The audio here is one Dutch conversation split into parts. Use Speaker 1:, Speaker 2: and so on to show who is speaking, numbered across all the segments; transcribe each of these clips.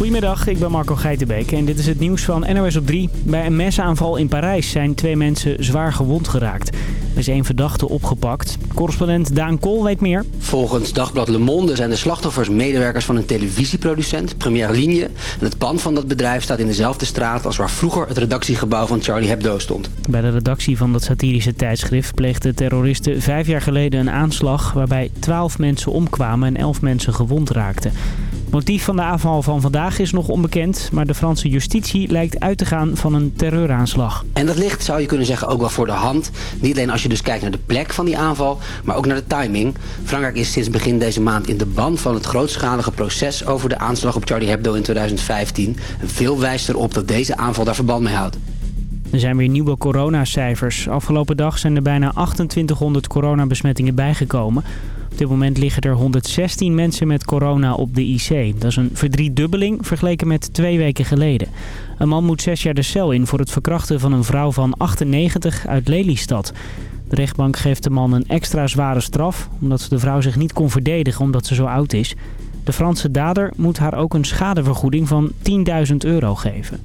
Speaker 1: Goedemiddag, ik ben Marco Geitenbeek en dit is het nieuws van NOS op 3. Bij een mesaanval in Parijs zijn twee mensen zwaar gewond geraakt. Er is één verdachte opgepakt. Correspondent Daan Kool weet meer.
Speaker 2: Volgens Dagblad Le Monde zijn de slachtoffers medewerkers van een televisieproducent, Première Ligne. En het pand van dat bedrijf staat in dezelfde straat als waar vroeger het redactiegebouw van Charlie Hebdo stond.
Speaker 1: Bij de redactie van dat satirische tijdschrift pleegden terroristen vijf jaar geleden een aanslag... waarbij twaalf mensen omkwamen en elf mensen gewond raakten. Motief van de aanval van vandaag is nog onbekend, maar de Franse justitie lijkt uit te gaan van een terreuraanslag.
Speaker 2: En dat ligt, zou je kunnen zeggen, ook wel voor de hand. Niet alleen als je dus kijkt naar de plek van die aanval, maar ook naar de timing. Frankrijk is sinds begin deze maand in de band van het grootschalige proces over de aanslag op Charlie Hebdo in 2015. En veel wijst erop dat deze aanval daar verband mee houdt.
Speaker 1: Er zijn weer nieuwe coronacijfers. Afgelopen dag zijn er bijna 2800 coronabesmettingen bijgekomen. Op dit moment liggen er 116 mensen met corona op de IC. Dat is een verdriedubbeling vergeleken met twee weken geleden. Een man moet zes jaar de cel in voor het verkrachten van een vrouw van 98 uit Lelystad. De rechtbank geeft de man een extra zware straf... omdat de vrouw zich niet kon verdedigen omdat ze zo oud is. De Franse dader moet haar ook een schadevergoeding van 10.000 euro geven.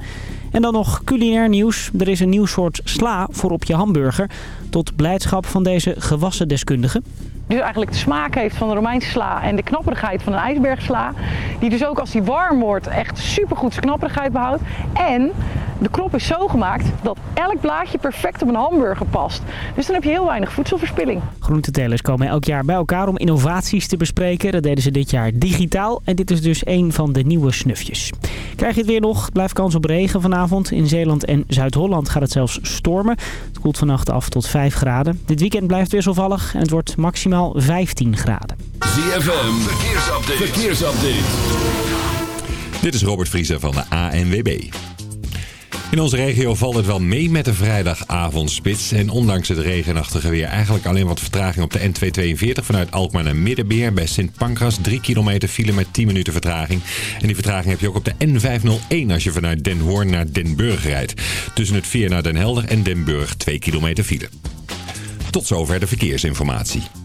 Speaker 1: En dan nog culinair nieuws. Er is een nieuw soort sla voor op je hamburger. Tot blijdschap van deze gewassen deskundige.
Speaker 3: Dus eigenlijk de smaak heeft van de Romeinse sla en de knapperigheid van een ijsbergsla. Die dus ook als die warm wordt echt supergoed zijn knapperigheid behoudt. En de krop is zo gemaakt dat elk blaadje perfect op een hamburger past. Dus dan heb je heel weinig voedselverspilling.
Speaker 1: Groentetelers komen elk jaar bij elkaar om innovaties te bespreken. Dat deden ze dit jaar digitaal. En dit is dus een van de nieuwe snufjes. Krijg je het weer nog? Blijft kans op regen vanavond. In Zeeland en Zuid-Holland gaat het zelfs stormen. Het koelt vannacht af tot 5 graden. Dit weekend blijft wisselvallig en het wordt maximaal 15 graden.
Speaker 4: ZFM, verkeersupdate. verkeersupdate.
Speaker 5: Dit is Robert Vriezer van de ANWB. In onze regio valt het wel mee met de vrijdagavondspits. En ondanks het regenachtige weer eigenlijk alleen wat vertraging op de N242 vanuit Alkmaar naar Middenbeer. Bij Sint Pancras 3 kilometer file met 10 minuten vertraging. En die vertraging heb je ook op de N501 als je vanuit Den Hoorn naar Den Burg rijdt. Tussen het Veer naar Den Helder en Den Burg 2 kilometer file. Tot zover de verkeersinformatie.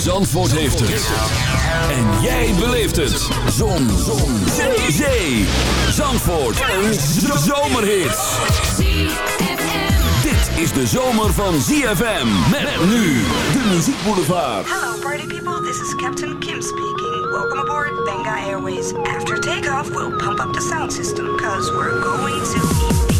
Speaker 4: Zandvoort heeft het. En jij beleeft het. Zon. Zon. Zee. Zee. Zandvoort. Een zomerhit. Dit is de zomer van ZFM. Met nu de muziekboulevard.
Speaker 6: Hello, party people. This is Captain Kim speaking. Welcome aboard Benga Airways. After takeoff, we'll pump up the sound system because we're going to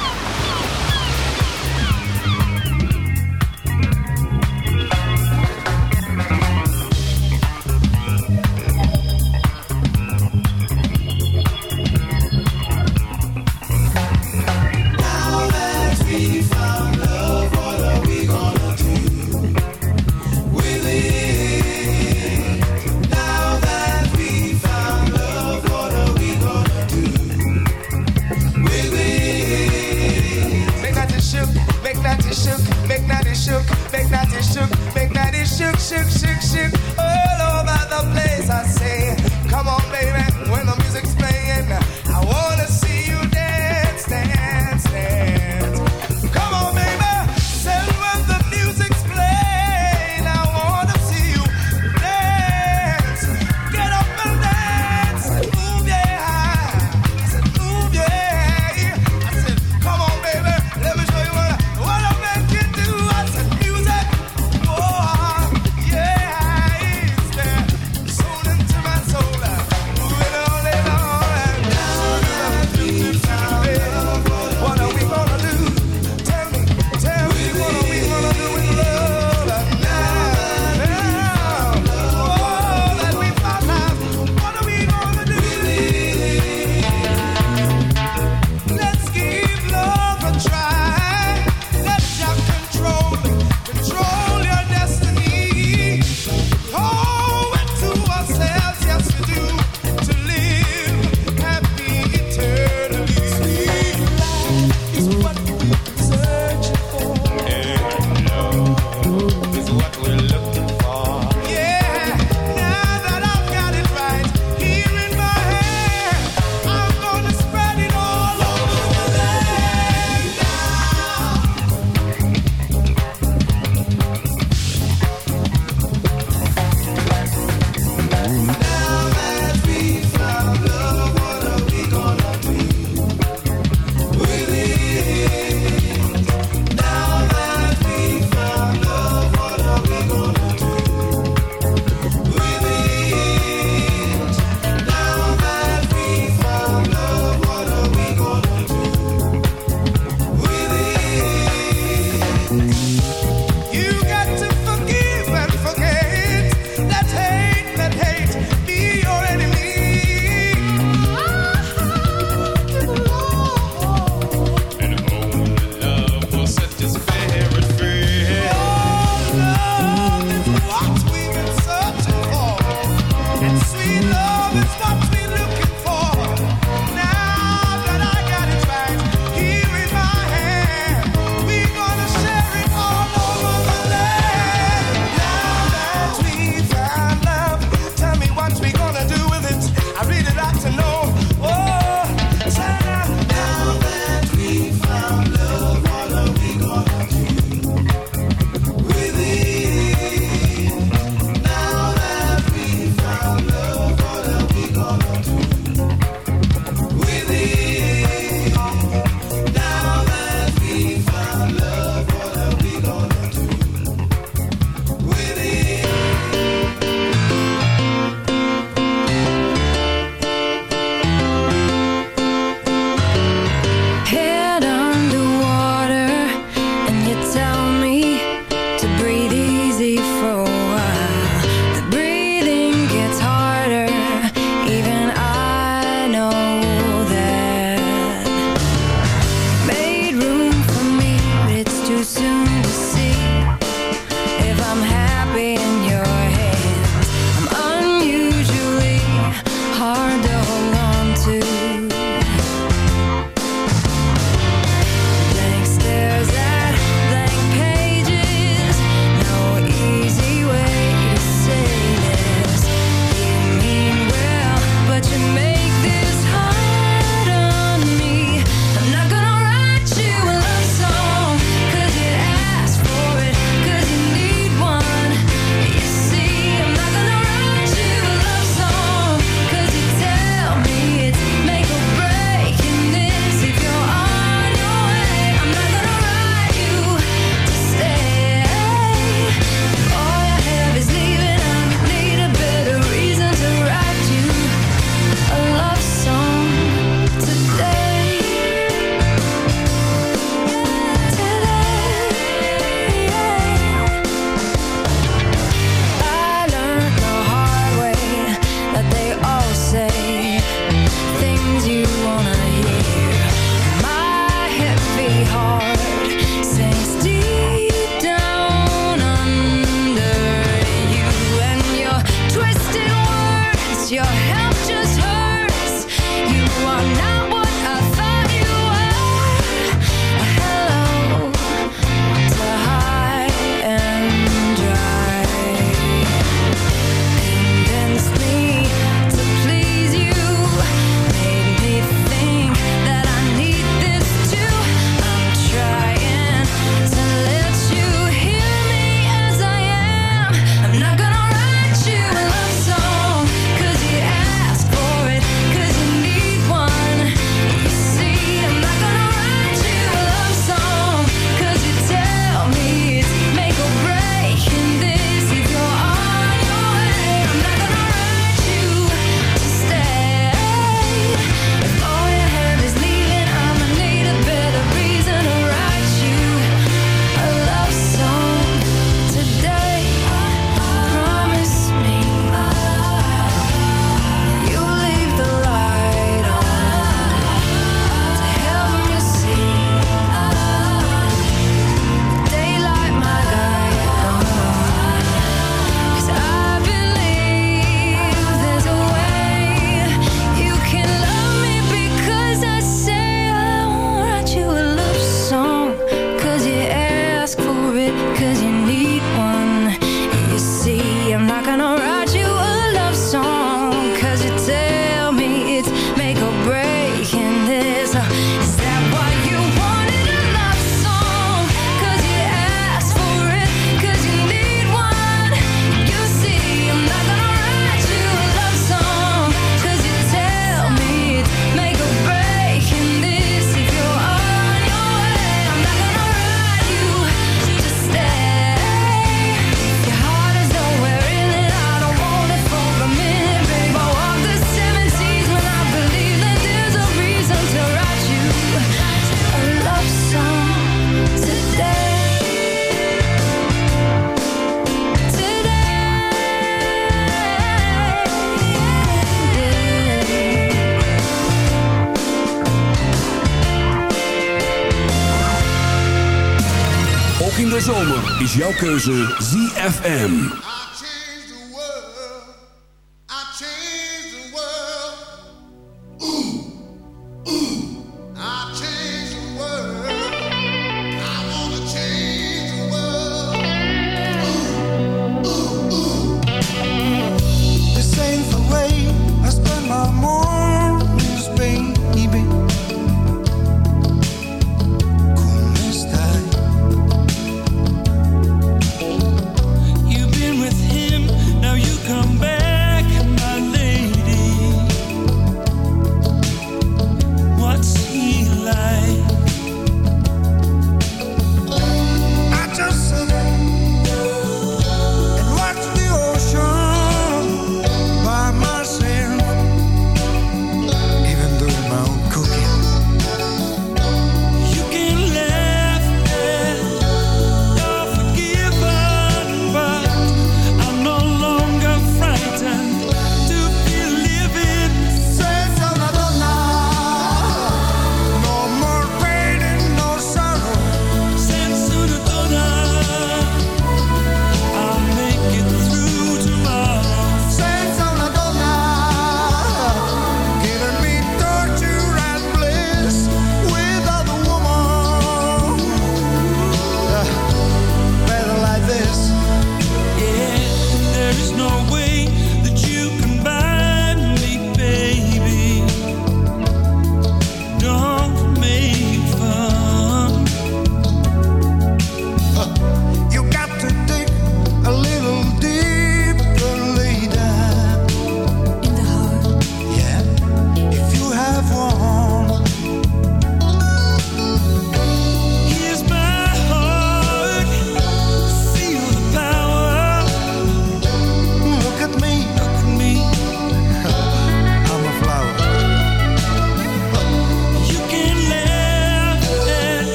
Speaker 4: is jouw keuze ZFM.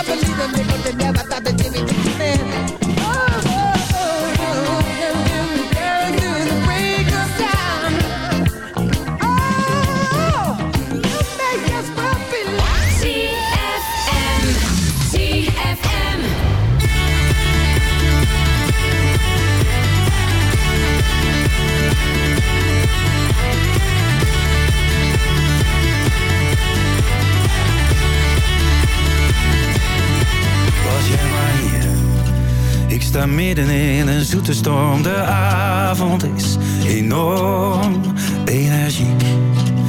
Speaker 7: I believe
Speaker 8: in me. Midden in een zoete storm, de avond is enorm energiek.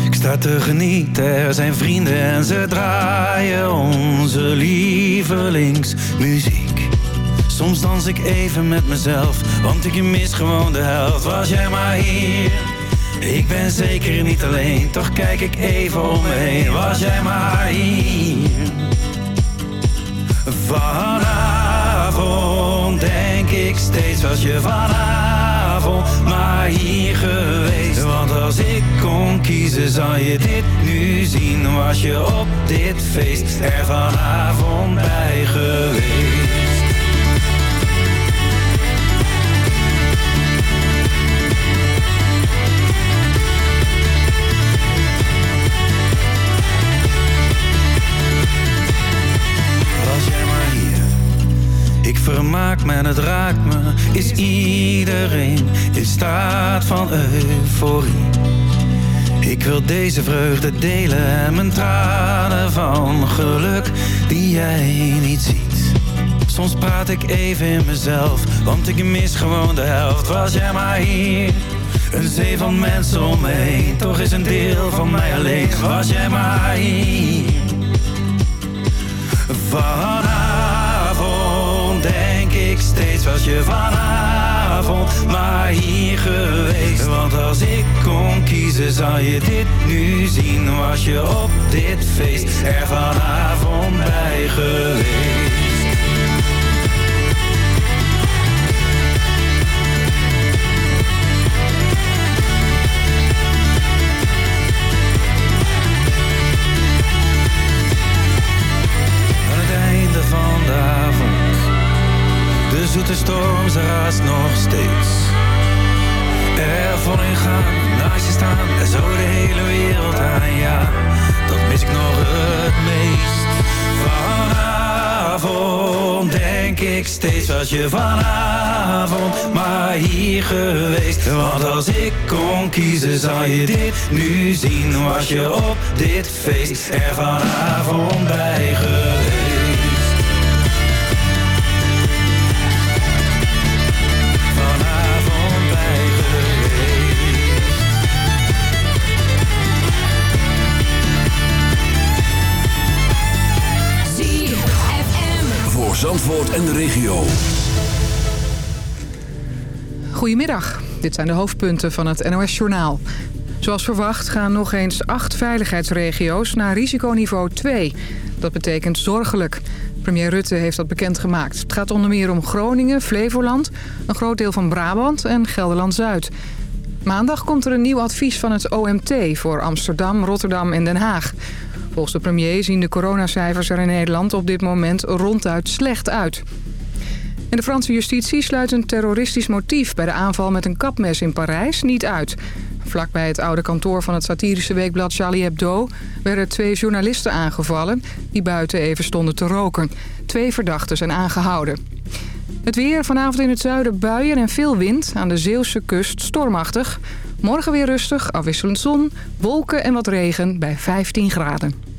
Speaker 8: Ik sta te genieten, er zijn vrienden en ze draaien onze lievelingsmuziek. Soms dans ik even met mezelf, want ik mis gewoon de helft. Was jij maar hier? Ik ben zeker niet alleen, toch kijk ik even om me heen. Was jij maar hier? Denk ik steeds, was je vanavond maar hier geweest. Want als ik kon kiezen, zou je dit nu zien. Was je op dit feest er vanavond bij geweest. Vermaak me en het raakt me. Is iedereen in staat van euforie? Ik wil deze vreugde delen en mijn tranen van geluk die jij niet ziet. Soms praat ik even in mezelf, want ik mis gewoon de helft. Was jij maar hier? Een zee van mensen om me heen, toch is een deel van mij alleen. Was jij maar hier? Ik steeds was je vanavond maar hier geweest. Want als ik kon kiezen zou je dit nu zien. Was je op dit feest er vanavond bij geweest. Nog steeds Er voorin gaan, naast je staan En zo de hele wereld aan, ja Dat mis ik nog het meest. Vanavond denk ik steeds Was je vanavond maar hier geweest. Want als ik kon kiezen zou je dit nu zien. Was je op dit feest er vanavond bij geweest
Speaker 4: Zandvoort en de regio.
Speaker 9: Goedemiddag, dit zijn de hoofdpunten van het NOS-journaal. Zoals verwacht gaan nog eens acht veiligheidsregio's naar risiconiveau 2. Dat betekent zorgelijk. Premier Rutte heeft dat bekendgemaakt. Het gaat onder meer om Groningen, Flevoland, een groot deel van Brabant en Gelderland-Zuid. Maandag komt er een nieuw advies van het OMT voor Amsterdam, Rotterdam en Den Haag. Volgens de premier zien de coronacijfers er in Nederland op dit moment ronduit slecht uit. En de Franse justitie sluit een terroristisch motief bij de aanval met een kapmes in Parijs niet uit. Vlakbij het oude kantoor van het satirische weekblad Charlie Hebdo werden twee journalisten aangevallen die buiten even stonden te roken. Twee verdachten zijn aangehouden. Het weer vanavond in het zuiden buien en veel wind. Aan de Zeeuwse kust stormachtig. Morgen weer rustig, afwisselend zon, wolken en wat regen bij 15 graden.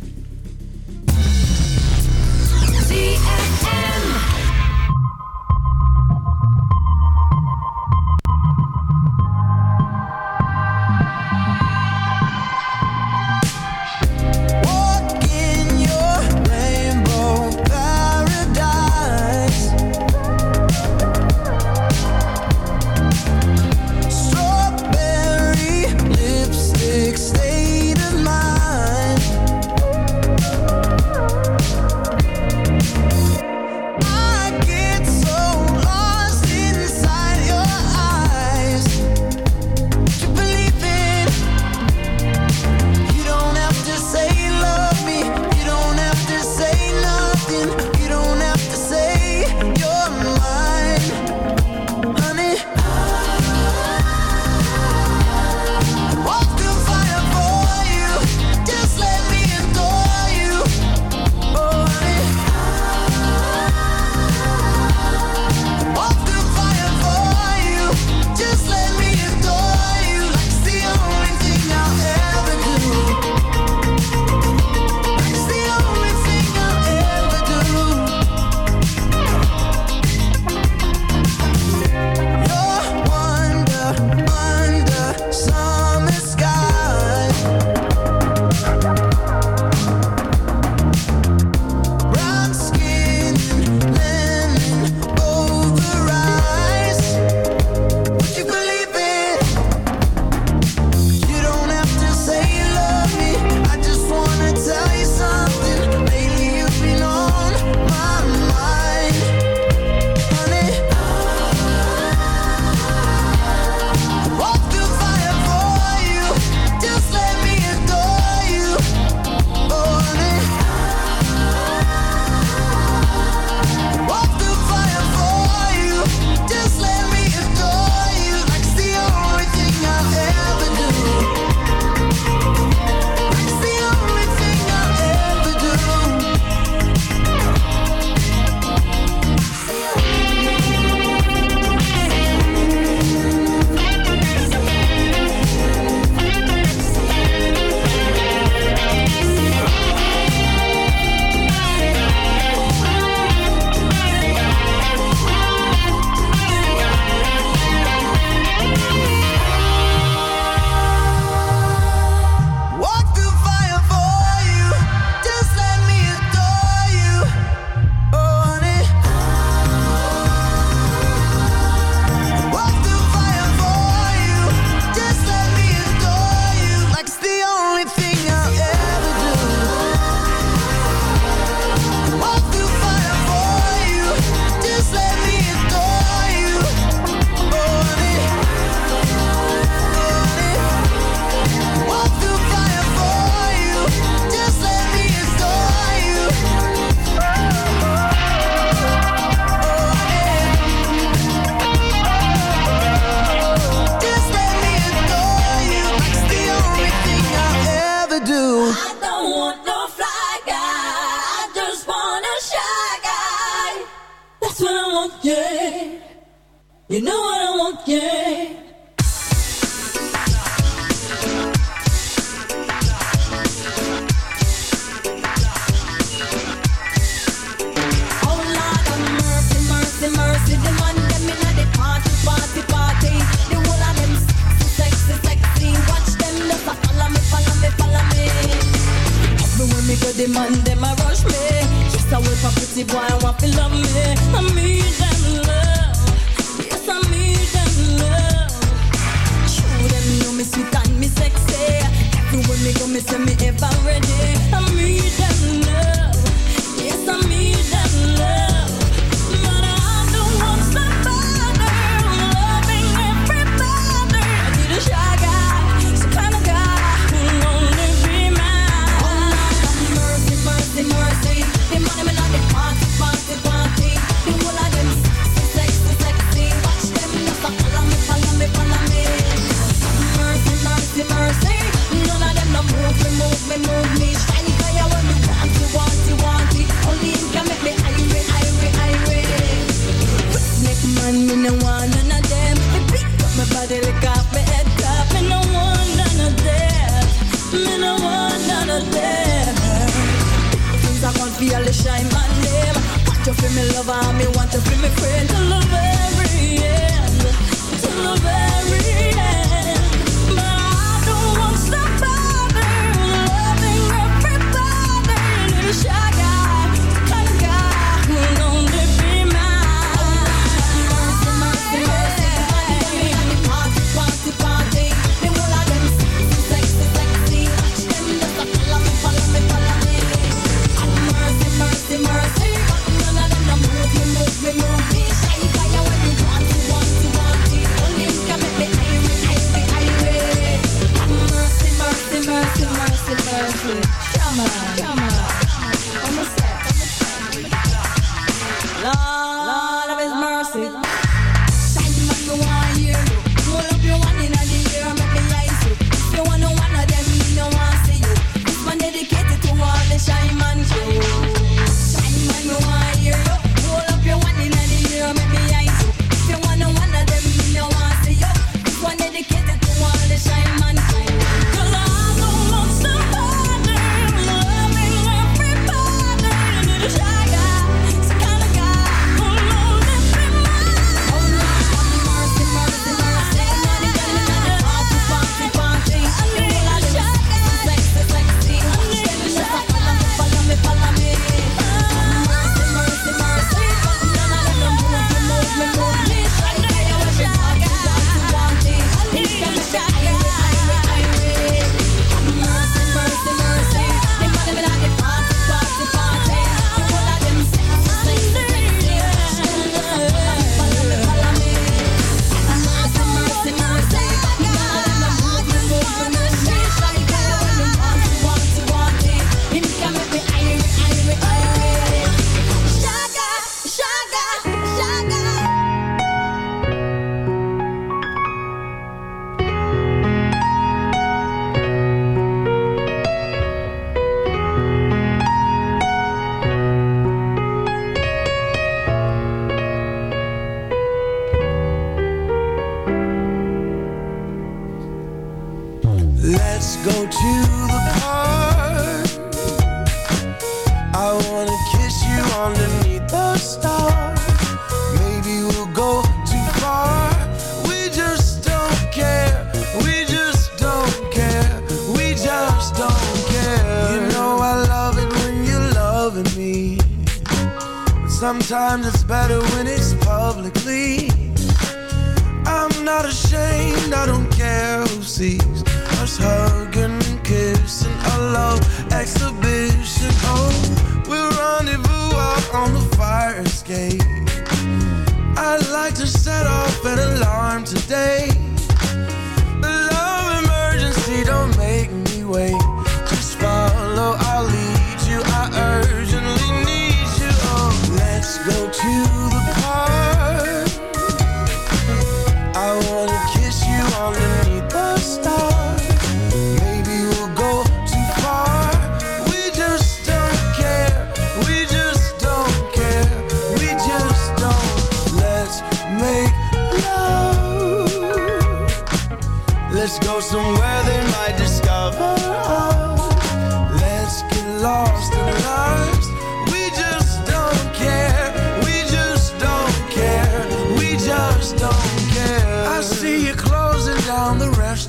Speaker 10: find me, want to be friend till the very end, till the very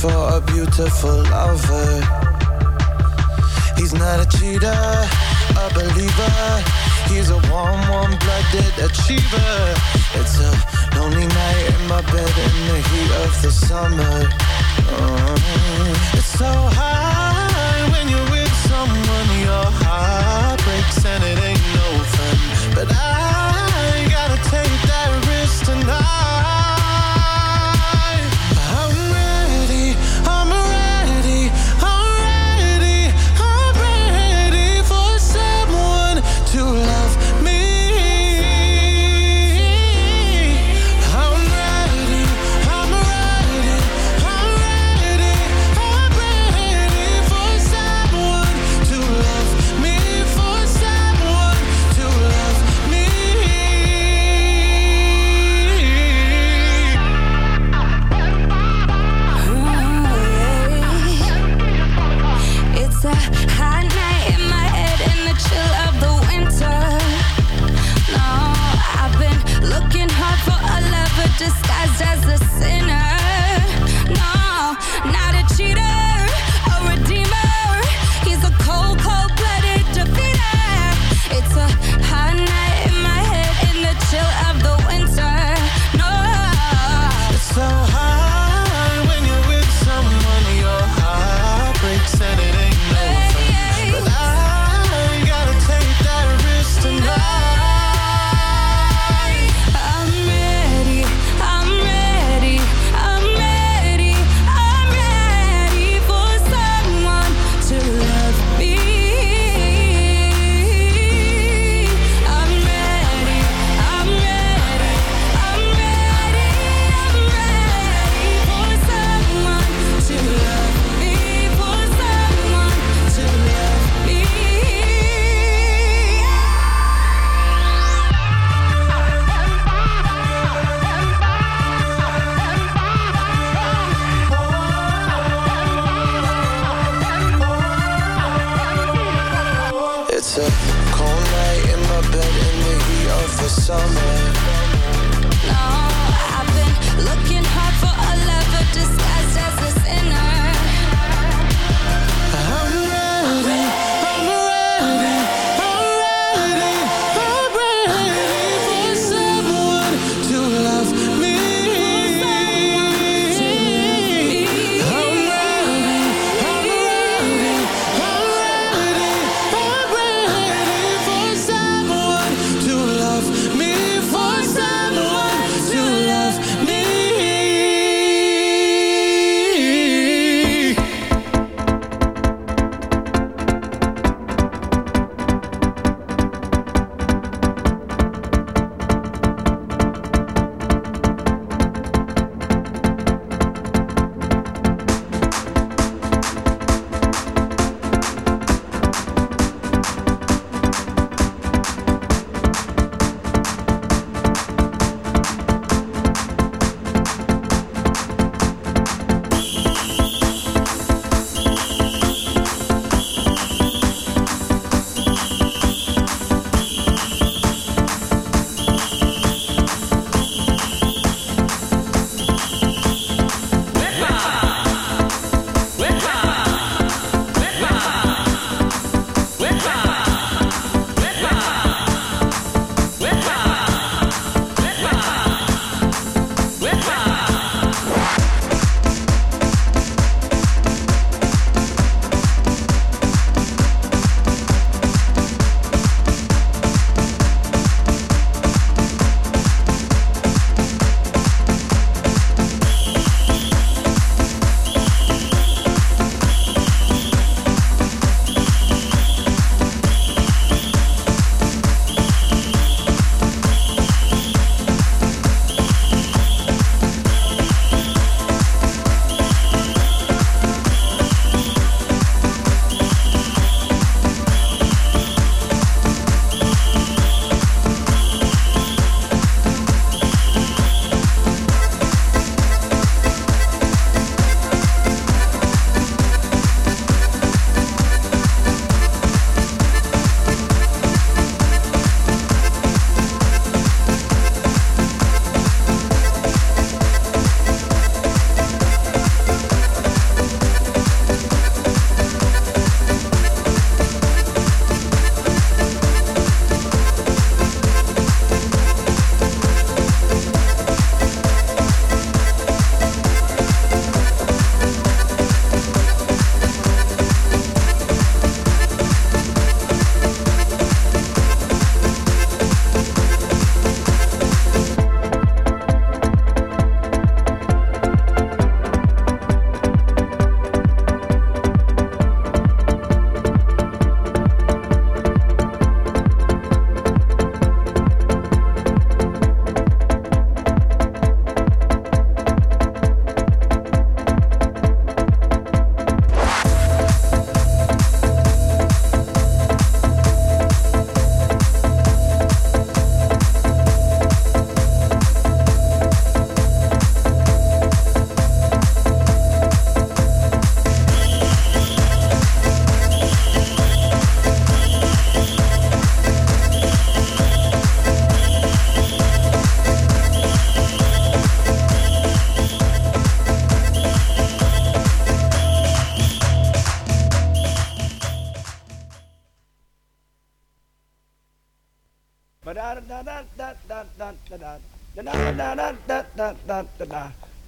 Speaker 7: for a beautiful lover. He's not a cheater, a believer. He's a warm, warm-blooded achiever. It's a lonely night in my bed in the heat of the summer. Mm. It's so hot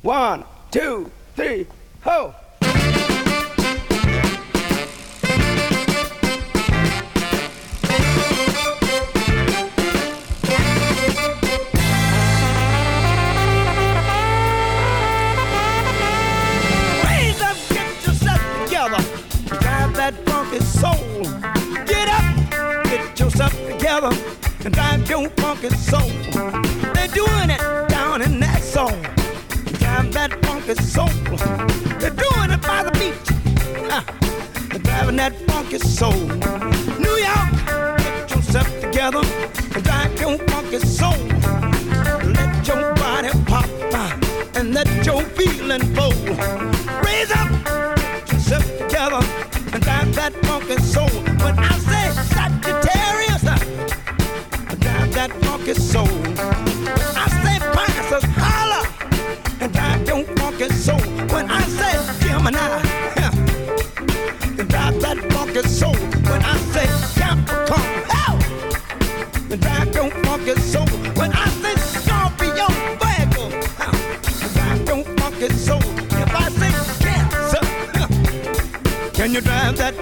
Speaker 11: One, two, three, ho! That funky soul. Get up, get yourself together. And drive your funky soul. They're doing it down in that zone. Drive that funky soul. They're doing it by the beach. Huh. They're driving that funky soul. New York, get yourself together. And drive your funky soul. Let your body pop. uh, And let your feeling flow. Raise up, get yourself together, and drive that funky soul. walk it so. I say, Pisces, holler, and I don't walk it so. When I say, Gemini, yeah, and I that walk it so. When I say, Capricorn, oh, and I don't walk it so. When I say, Scorpio, Virgo, oh, and I don't walk it so. If I say, Cancer, can you drive that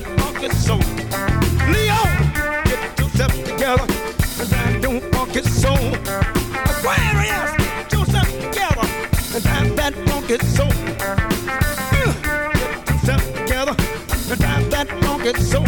Speaker 11: that funky soul. Leo, get yourself together, and drive your funky soul. Aquarius, get yourself together, and drive that funky soul. Uh, Get yourself together, and drive that funky soul.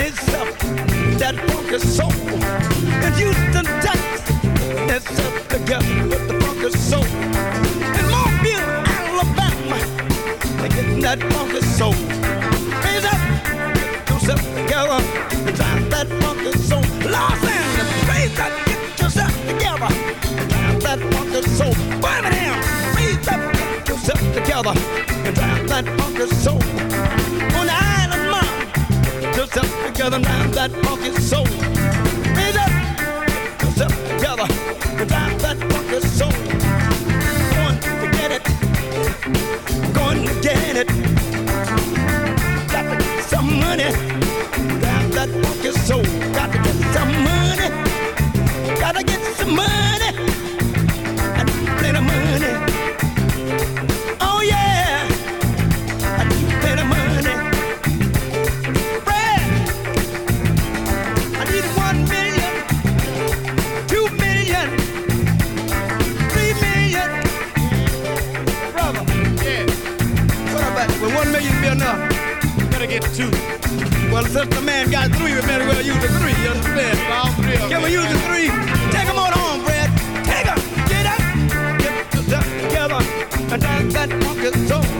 Speaker 11: Itself, that soul. Texas, that's up together with the soul. In Mobile, Alabama, getting that soul. Raise up, get yourself together, and drive that soul. Los Angeles, raise up, get yourself together, and drive that soul. Birmingham, raise up, get yourself together, and drive that soul. that funky soul. Well, since the man got three, we better well use the three. You understand? All three Can we use the three? Take them on home, Fred. Take them. Get up. Get together. And I that funk soul.